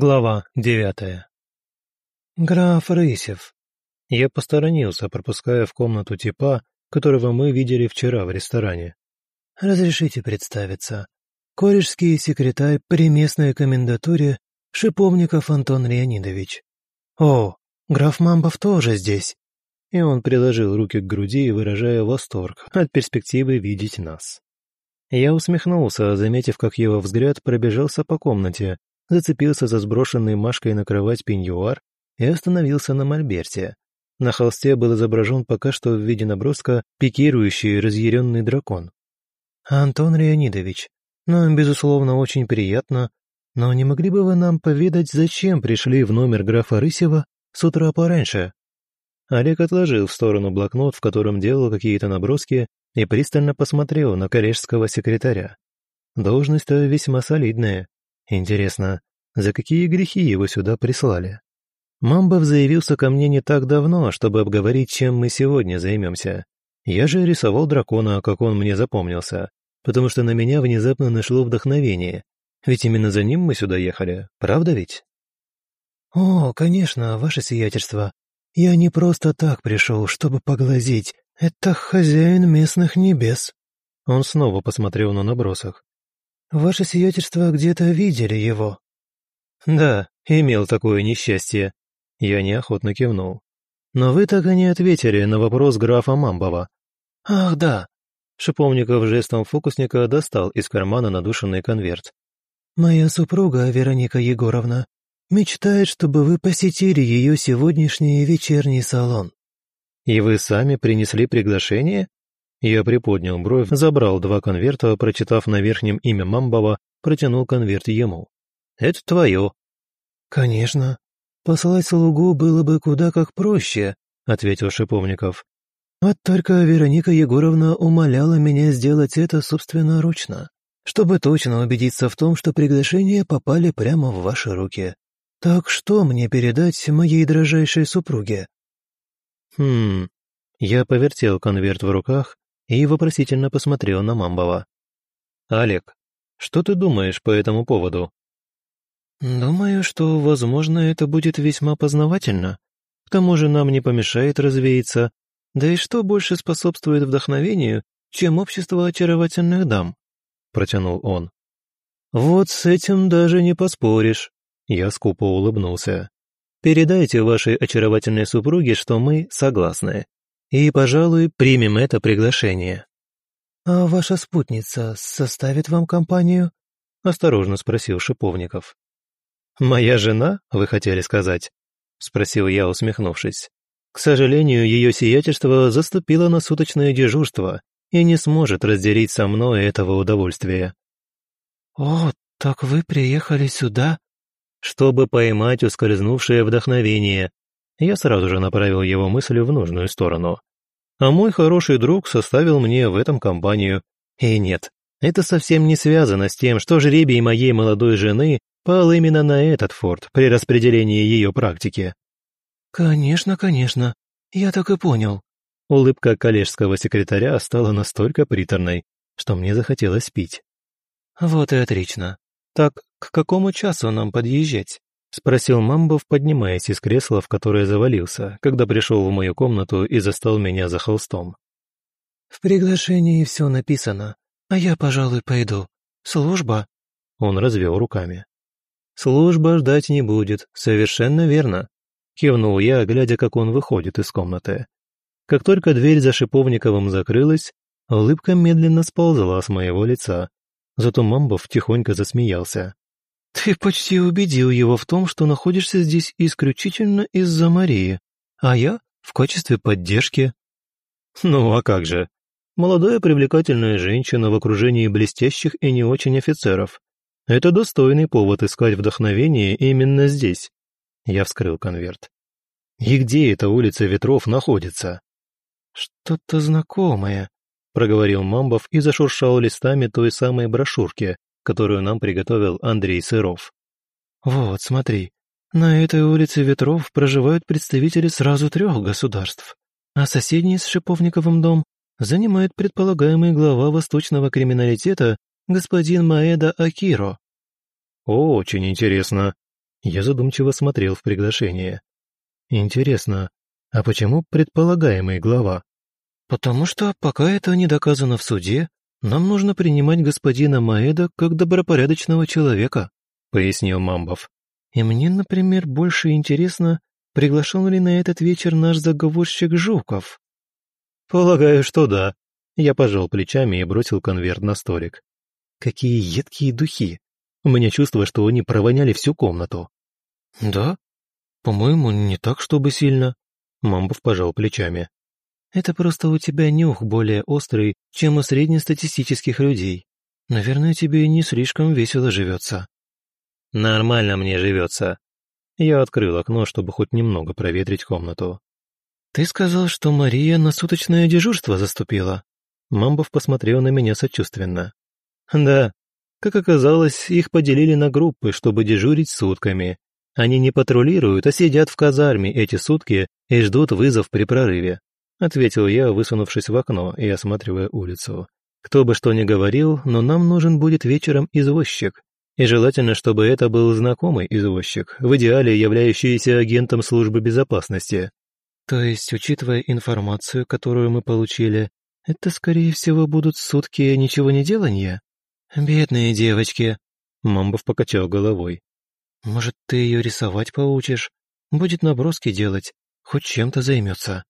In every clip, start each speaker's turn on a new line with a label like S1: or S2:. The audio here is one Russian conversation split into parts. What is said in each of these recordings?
S1: Глава девятая. «Граф Рысев». Я посторонился, пропуская в комнату типа, которого мы видели вчера в ресторане. «Разрешите представиться. Корешский секретарь при местной комендатуре Шиповников Антон Леонидович. О, граф Мамбов тоже здесь». И он приложил руки к груди, выражая восторг от перспективы видеть нас. Я усмехнулся, заметив, как его взгляд пробежался по комнате, зацепился за сброшенный Машкой на кровать пеньюар и остановился на мольберте. На холсте был изображен пока что в виде наброска пикирующий разъяренный дракон. «Антон Леонидович, нам, безусловно, очень приятно, но не могли бы вы нам поведать, зачем пришли в номер графа Рысева с утра пораньше?» Олег отложил в сторону блокнот, в котором делал какие-то наброски, и пристально посмотрел на коллежского секретаря. Должность-то весьма солидная, Интересно, за какие грехи его сюда прислали? Мамбов заявился ко мне не так давно, чтобы обговорить, чем мы сегодня займемся. Я же рисовал дракона, как он мне запомнился, потому что на меня внезапно нашло вдохновение. Ведь именно за ним мы сюда ехали, правда ведь? «О, конечно, ваше сиятельство. Я не просто так пришел, чтобы поглазеть. Это хозяин местных небес». Он снова посмотрел на набросах. «Ваше сиятельство где-то видели его?» «Да, имел такое несчастье». Я неохотно кивнул. «Но вы так и не ответили на вопрос графа Мамбова». «Ах, да». Шиповников жестом фокусника достал из кармана надушенный конверт. «Моя супруга, Вероника Егоровна, мечтает, чтобы вы посетили ее сегодняшний вечерний салон». «И вы сами принесли приглашение?» Я приподнял бровь, забрал два конверта, прочитав на верхнем имя Мамбова, протянул конверт ему. «Это твое». «Конечно. Послать слугу было бы куда как проще», — ответил Шиповников. «Вот только Вероника Егоровна умоляла меня сделать это собственноручно, чтобы точно убедиться в том, что приглашения попали прямо в ваши руки. Так что мне передать моей дрожайшей супруге?» «Хм...» Я повертел конверт в руках, и вопросительно посмотрел на Мамбова. «Олег, что ты думаешь по этому поводу?» «Думаю, что, возможно, это будет весьма познавательно. К тому же нам не помешает развеяться. Да и что больше способствует вдохновению, чем общество очаровательных дам?» — протянул он. «Вот с этим даже не поспоришь», — я скупо улыбнулся. «Передайте вашей очаровательной супруге, что мы согласны и, пожалуй, примем это приглашение». «А ваша спутница составит вам компанию?» — осторожно спросил Шиповников. «Моя жена, вы хотели сказать?» — спросил я, усмехнувшись. «К сожалению, ее сиятельство заступило на суточное дежурство и не сможет разделить со мной этого удовольствия». «О, так вы приехали сюда?» «Чтобы поймать ускользнувшее вдохновение», я сразу же направил его мысль в нужную сторону. А мой хороший друг составил мне в этом компанию. И нет, это совсем не связано с тем, что жребий моей молодой жены пал именно на этот форт при распределении ее практики. «Конечно, конечно, я так и понял». Улыбка коллежского секретаря стала настолько приторной, что мне захотелось пить. «Вот и отлично. Так к какому часу нам подъезжать?» — спросил Мамбов, поднимаясь из кресла, в которое завалился, когда пришел в мою комнату и застал меня за холстом. «В приглашении все написано, а я, пожалуй, пойду. Служба?» Он развел руками. «Служба ждать не будет, совершенно верно», — кивнул я, глядя, как он выходит из комнаты. Как только дверь за Шиповниковым закрылась, улыбка медленно сползла с моего лица. Зато Мамбов тихонько засмеялся. «Ты почти убедил его в том, что находишься здесь исключительно из-за Марии, а я в качестве поддержки». «Ну а как же? Молодая привлекательная женщина в окружении блестящих и не очень офицеров. Это достойный повод искать вдохновение именно здесь». Я вскрыл конверт. «И где эта улица ветров находится?» «Что-то знакомое», — проговорил Мамбов и зашуршал листами той самой брошюрки, которую нам приготовил Андрей Сыров. «Вот, смотри, на этой улице ветров проживают представители сразу трех государств, а соседний с Шиповниковым дом занимает предполагаемый глава восточного криминалитета господин Маэда Акиро». «Очень интересно». Я задумчиво смотрел в приглашение. Интересно, а почему предполагаемый глава? Потому что пока это не доказано в суде, нам нужно принимать господина Маэда как добропорядочного человека, пояснил Мамбов. И мне, например, больше интересно, приглашен ли на этот вечер наш заговорщик Жуков. Полагаю, что да. Я пожал плечами и бросил конверт на столик. Какие едкие духи! У меня чувство, что они провоняли всю комнату. Да? По-моему, не так, чтобы сильно. Мамбов пожал плечами. Это просто у тебя нюх более острый, чем у среднестатистических людей. Наверное, тебе не слишком весело живется. Нормально мне живется. Я открыл окно, чтобы хоть немного проветрить комнату. Ты сказал, что Мария на суточное дежурство заступила. Мамбов посмотрел на меня сочувственно. Да, как оказалось, их поделили на группы, чтобы дежурить сутками. Они не патрулируют, а сидят в казарме эти сутки и ждут вызов при прорыве. Ответил я, высунувшись в окно и осматривая улицу. Кто бы что ни говорил, но нам нужен будет вечером извозчик. И желательно, чтобы это был знакомый извозчик, в идеале являющийся агентом службы безопасности. То есть, учитывая информацию, которую мы получили, это, скорее всего, будут сутки ничего не делания? «Бедные девочки!» Мамбов покачал головой. «Может, ты ее рисовать поучишь? Будет наброски делать, хоть чем-то займется».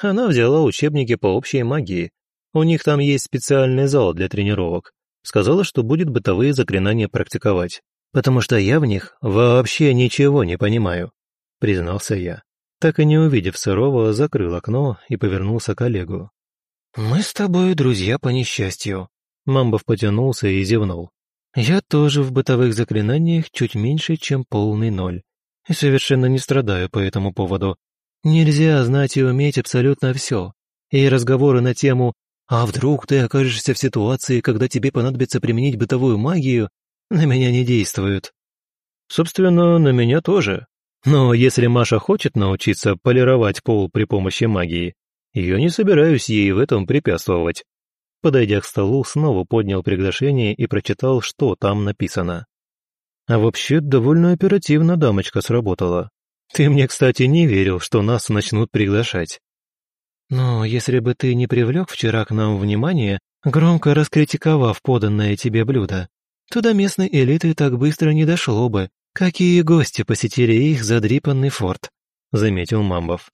S1: Она взяла учебники по общей магии. У них там есть специальный зал для тренировок. Сказала, что будет бытовые заклинания практиковать. Потому что я в них вообще ничего не понимаю, признался я. Так и не увидев Сырова, закрыл окно и повернулся к Олегу. «Мы с тобой друзья по несчастью», Мамбов потянулся и зевнул. «Я тоже в бытовых заклинаниях чуть меньше, чем полный ноль. И совершенно не страдаю по этому поводу. Нельзя знать и уметь абсолютно все. И разговоры на тему «А вдруг ты окажешься в ситуации, когда тебе понадобится применить бытовую магию?» на меня не действуют. Собственно, на меня тоже. Но если Маша хочет научиться полировать пол при помощи магии, я не собираюсь ей в этом препятствовать. Подойдя к столу, снова поднял приглашение и прочитал, что там написано. А вообще, довольно оперативно дамочка сработала. Ты мне, кстати, не верил, что нас начнут приглашать. Но если бы ты не привлек вчера к нам внимание, громко раскритиковав поданное тебе блюдо, то до местной элиты так быстро не дошло бы, какие гости посетили их задрипанный форт», — заметил Мамбов.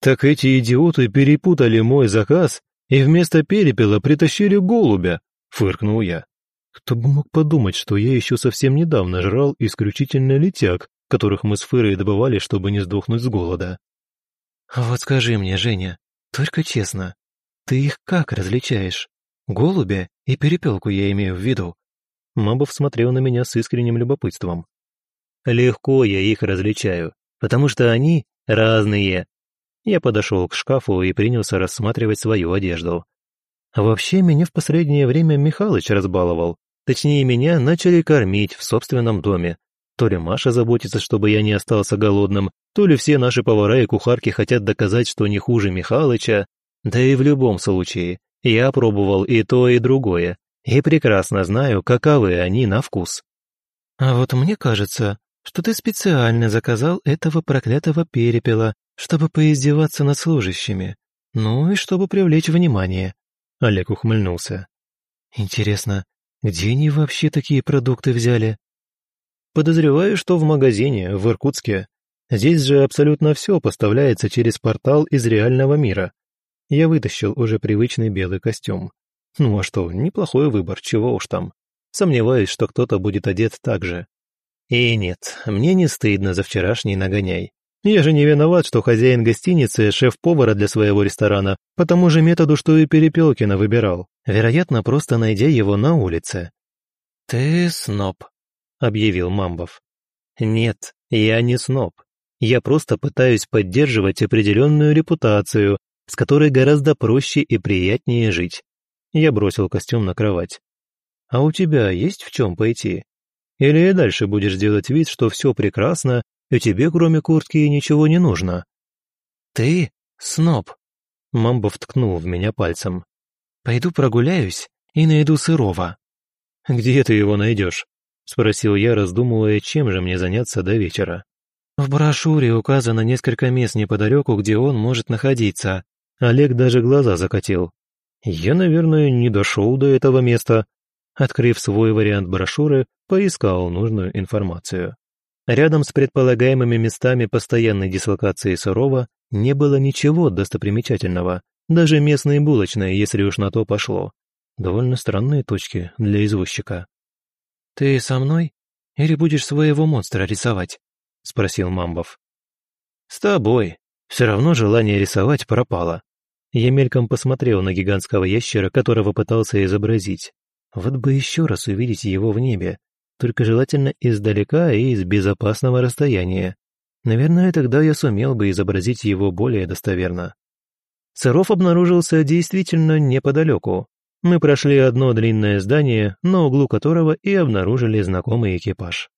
S1: «Так эти идиоты перепутали мой заказ и вместо перепела притащили голубя», — фыркнул я. Кто бы мог подумать, что я еще совсем недавно жрал исключительно летяг, которых мы с Фырой добывали, чтобы не сдохнуть с голода. «Вот скажи мне, Женя, только честно, ты их как различаешь? Голубя и перепелку я имею в виду?» Мабов смотрел на меня с искренним любопытством. «Легко я их различаю, потому что они разные», я подошел к шкафу и принялся рассматривать свою одежду. Вообще, меня в последнее время Михалыч разбаловал. Точнее, меня начали кормить в собственном доме. То ли Маша заботится, чтобы я не остался голодным, то ли все наши повара и кухарки хотят доказать, что не хуже Михалыча. Да и в любом случае, я пробовал и то, и другое, и прекрасно знаю, каковы они на вкус. А вот мне кажется, что ты специально заказал этого проклятого перепела, чтобы поиздеваться над служащими, ну и чтобы привлечь внимание». Олег ухмыльнулся. «Интересно, где они вообще такие продукты взяли?» «Подозреваю, что в магазине, в Иркутске. Здесь же абсолютно все поставляется через портал из реального мира. Я вытащил уже привычный белый костюм. Ну а что, неплохой выбор, чего уж там. Сомневаюсь, что кто-то будет одет так же. И нет, мне не стыдно за вчерашний нагоняй. Я же не виноват, что хозяин гостиницы – шеф-повара для своего ресторана, по тому же методу, что и Перепелкина выбирал, вероятно, просто найдя его на улице. «Ты сноб», – объявил Мамбов. «Нет, я не сноб. Я просто пытаюсь поддерживать определенную репутацию, с которой гораздо проще и приятнее жить». Я бросил костюм на кровать. «А у тебя есть в чем пойти? Или и дальше будешь делать вид, что все прекрасно, и тебе, кроме куртки, ничего не нужно». «Ты сноб», — Мамбов ткнул в меня пальцем. «Пойду прогуляюсь и найду сырого». «Где ты его найдешь?» — спросил я, раздумывая, чем же мне заняться до вечера. «В брошюре указано несколько мест неподалеку, где он может находиться». Олег даже глаза закатил. «Я, наверное, не дошел до этого места». Открыв свой вариант брошюры, поискал нужную информацию. Рядом с предполагаемыми местами постоянной дислокации Сырова не было ничего достопримечательного, даже местные булочные, если уж на то пошло. Довольно странные точки для извозчика. «Ты со мной? Или будешь своего монстра рисовать?» — спросил Мамбов. «С тобой. Все равно желание рисовать пропало». Я мельком посмотрел на гигантского ящера, которого пытался изобразить. Вот бы еще раз увидеть его в небе, только желательно издалека и из безопасного расстояния. Наверное, тогда я сумел бы изобразить его более достоверно. Сыров обнаружился действительно неподалеку. Мы прошли одно длинное здание, на углу которого и обнаружили знакомый экипаж.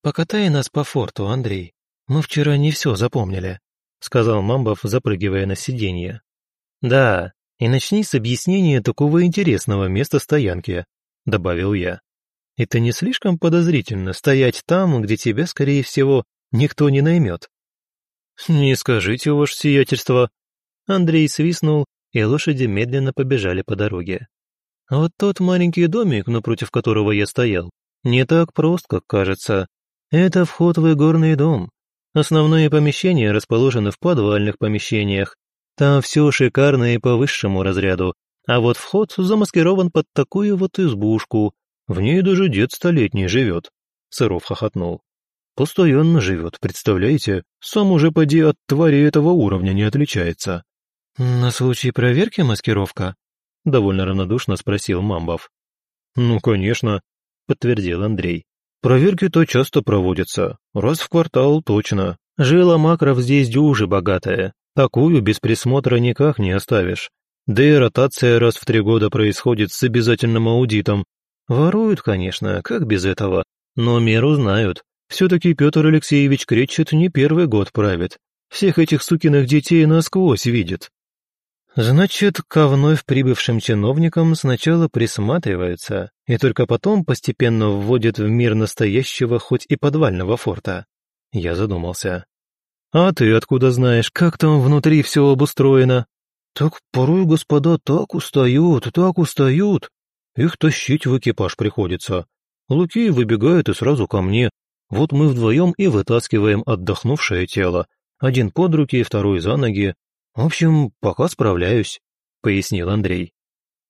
S1: «Покатай нас по форту, Андрей. Мы вчера не все запомнили», — сказал Мамбов, запрыгивая на сиденье. «Да, и начни с объяснения такого интересного места стоянки», — добавил я. «Это не слишком подозрительно стоять там, где тебя, скорее всего, никто не наймет?» «Не скажите, ваше сиятельство». Андрей свистнул, и лошади медленно побежали по дороге. Вот тот маленький домик, напротив которого я стоял, не так прост, как кажется. Это вход в игорный дом. Основные помещения расположены в подвальных помещениях. Там все шикарно и по высшему разряду. А вот вход замаскирован под такую вот избушку. В ней даже дед столетний живет. Сыров хохотнул. Постоянно живет, представляете? Сам уже поди от твари этого уровня не отличается. На случай проверки маскировка? — довольно равнодушно спросил Мамбов. «Ну, конечно», — подтвердил Андрей. «Проверки-то часто проводятся. Раз в квартал точно. Жила макров здесь дюжи богатая. Такую без присмотра никак не оставишь. Да и ротация раз в три года происходит с обязательным аудитом. Воруют, конечно, как без этого. Но меру знают. Все-таки Петр Алексеевич Кречет не первый год правит. Всех этих сукиных детей насквозь видит. Значит, ко вновь прибывшим чиновникам сначала присматриваются и только потом постепенно вводят в мир настоящего хоть и подвального форта. Я задумался. «А ты откуда знаешь, как там внутри все обустроено?» «Так порой господа так устают, так устают. Их тащить в экипаж приходится. Луки выбегают и сразу ко мне. Вот мы вдвоем и вытаскиваем отдохнувшее тело. Один под руки, второй за ноги, «В общем, пока справляюсь», — пояснил Андрей.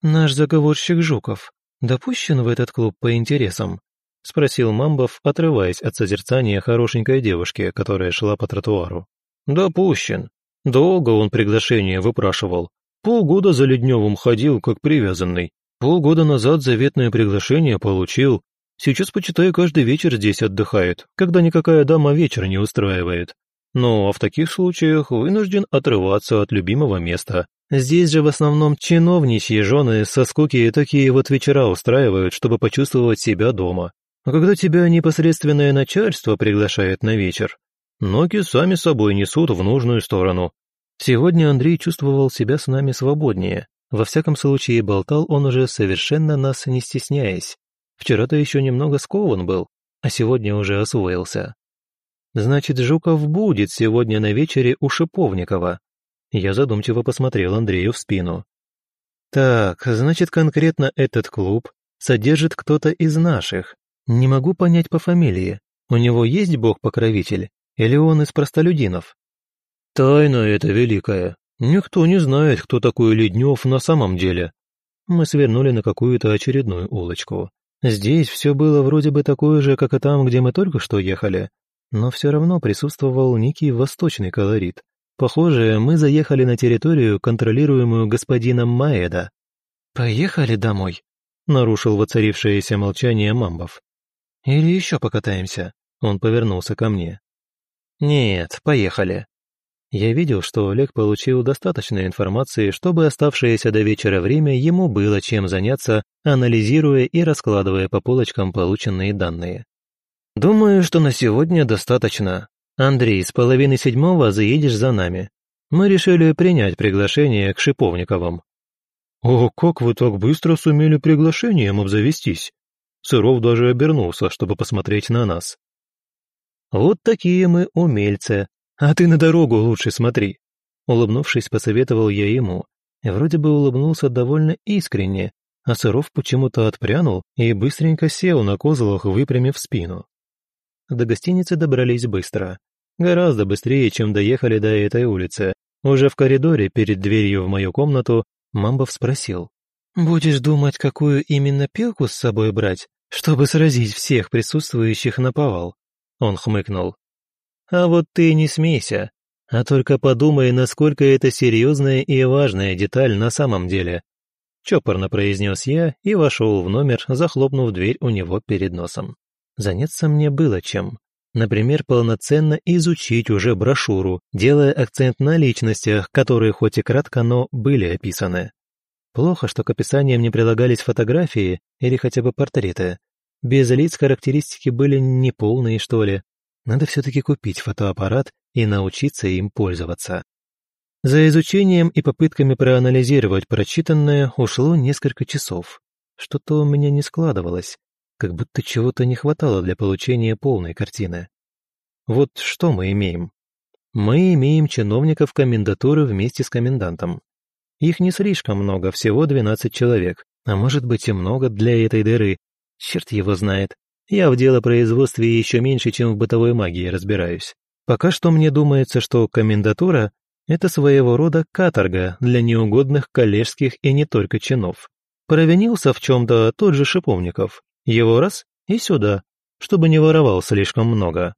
S1: «Наш заговорщик Жуков допущен в этот клуб по интересам?» — спросил Мамбов, отрываясь от созерцания хорошенькой девушки, которая шла по тротуару. «Допущен. Долго он приглашение выпрашивал. Полгода за Ледневым ходил, как привязанный. Полгода назад заветное приглашение получил. Сейчас, почитай, каждый вечер здесь отдыхает, когда никакая дама вечер не устраивает. Но в таких случаях вынужден отрываться от любимого места. Здесь же в основном чиновничьи жены со скуки такие вот вечера устраивают, чтобы почувствовать себя дома. А когда тебя непосредственное начальство приглашает на вечер, ноги сами собой несут в нужную сторону. Сегодня Андрей чувствовал себя с нами свободнее. Во всяком случае, болтал он уже совершенно нас не стесняясь. Вчера-то еще немного скован был, а сегодня уже освоился. Значит, Жуков будет сегодня на вечере у Шиповникова. Я задумчиво посмотрел Андрею в спину. Так, значит, конкретно этот клуб содержит кто-то из наших. Не могу понять по фамилии. У него есть бог-покровитель? Или он из простолюдинов? Тайна это великая. Никто не знает, кто такой Леднев на самом деле. Мы свернули на какую-то очередную улочку. Здесь все было вроде бы такое же, как и там, где мы только что ехали, но все равно присутствовал некий восточный колорит. Похоже, мы заехали на территорию, контролируемую господином Маэда. «Поехали домой», — нарушил воцарившееся молчание Мамбов. «Или еще покатаемся?» Он повернулся ко мне. «Нет, поехали». Я видел, что Олег получил достаточно информации, чтобы оставшееся до вечера время ему было чем заняться, анализируя и раскладывая по полочкам полученные данные. «Думаю, что на сегодня достаточно. Андрей, с половины седьмого заедешь за нами. Мы решили принять приглашение к Шиповниковым». «О, как вы так быстро сумели приглашением обзавестись?» Сыров даже обернулся, чтобы посмотреть на нас. «Вот такие мы умельцы, а ты на дорогу лучше смотри», улыбнувшись, посоветовал я ему, и вроде бы улыбнулся довольно искренне, а Сыров почему-то отпрянул и быстренько сел на козлах, выпрямив спину. До гостиницы добрались быстро. Гораздо быстрее, чем доехали до этой улицы. Уже в коридоре перед дверью в мою комнату Мамбов спросил. «Будешь думать, какую именно пилку с собой брать, чтобы сразить всех присутствующих на повал?» Он хмыкнул. «А вот ты не смейся, а только подумай, насколько это серьезная и важная деталь на самом деле. Чопорно произнес я и вошел в номер, захлопнув дверь у него перед носом. Заняться мне было чем. Например, полноценно изучить уже брошюру, делая акцент на личностях, которые хоть и кратко, но были описаны. Плохо, что к описаниям не прилагались фотографии или хотя бы портреты. Без лиц характеристики были неполные, что ли. Надо все-таки купить фотоаппарат и научиться им пользоваться. За изучением и попытками проанализировать прочитанное ушло несколько часов. Что-то у меня не складывалось, как будто чего-то не хватало для получения полной картины. Вот что мы имеем? Мы имеем чиновников комендатуры вместе с комендантом. Их не слишком много, всего 12 человек, а может быть и много для этой дыры. Черт его знает. Я в делопроизводстве еще меньше, чем в бытовой магии разбираюсь. Пока что мне думается, что комендатура это своего рода каторга для неугодных коллежских и не только чинов. Провинился в чем-то тот же Шиповников. Его раз и сюда, чтобы не воровал слишком много.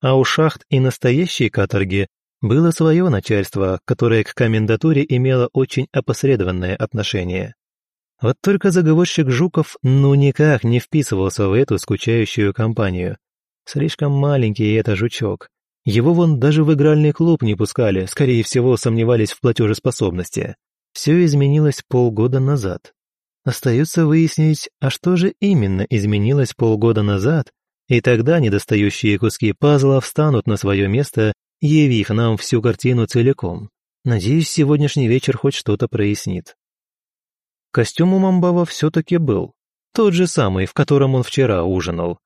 S1: А у шахт и настоящей каторги было свое начальство, которое к комендатуре имело очень опосредованное отношение. Вот только заговорщик Жуков ну никак не вписывался в эту скучающую компанию. Слишком маленький это жучок, его вон даже в игральный клуб не пускали, скорее всего, сомневались в платежеспособности. Все изменилось полгода назад. Остается выяснить, а что же именно изменилось полгода назад, и тогда недостающие куски пазла встанут на свое место, явив нам всю картину целиком. Надеюсь, сегодняшний вечер хоть что-то прояснит. Костюм у Мамбава все-таки был. Тот же самый, в котором он вчера ужинал.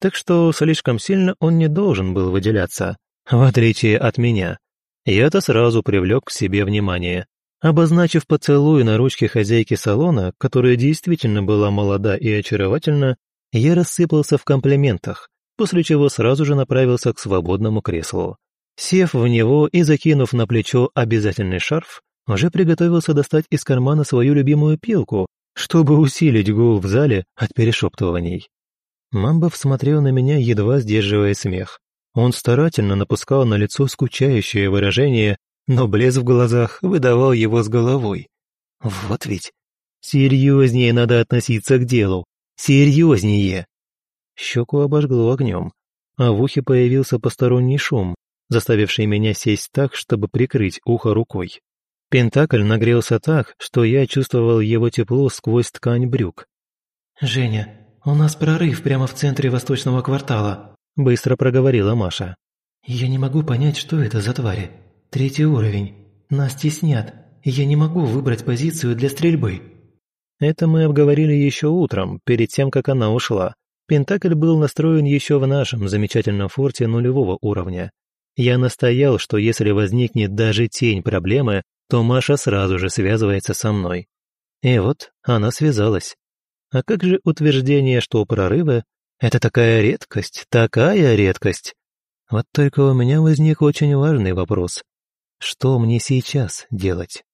S1: Так что слишком сильно он не должен был выделяться в отличие от меня. Я-то сразу привлек к себе внимание, обозначив поцелуй на ручке хозяйки салона, которая действительно была молода и очаровательна, я рассыпался в комплиментах, после чего сразу же направился к свободному креслу. Сев в него и закинув на плечо обязательный шарф, уже приготовился достать из кармана свою любимую пилку, чтобы усилить гул в зале от перешептываний. Мамбов смотрел на меня, едва сдерживая смех. Он старательно напускал на лицо скучающее выражение, но блеск в глазах выдавал его с головой. Вот ведь. Серьезнее надо относиться к делу. Серьезнее. Щеку обожгло огнем, а в ухе появился посторонний шум, заставивший меня сесть так, чтобы прикрыть ухо рукой. Пентакль нагрелся так, что я чувствовал его тепло сквозь ткань брюк. «Женя, у нас прорыв прямо в центре восточного квартала», – быстро проговорила Маша. «Я не могу понять, что это за твари. Третий уровень. Нас теснят, я не могу выбрать позицию для стрельбы». Это мы обговорили еще утром, перед тем, как она ушла. Пентакль был настроен еще в нашем замечательном форте нулевого уровня. Я настоял, что если возникнет даже тень проблемы, то Маша сразу же связывается со мной. И вот она связалась. А как же утверждение, что прорывы это такая редкость, такая редкость. Вот только у меня возник очень важный вопрос. Что мне сейчас делать?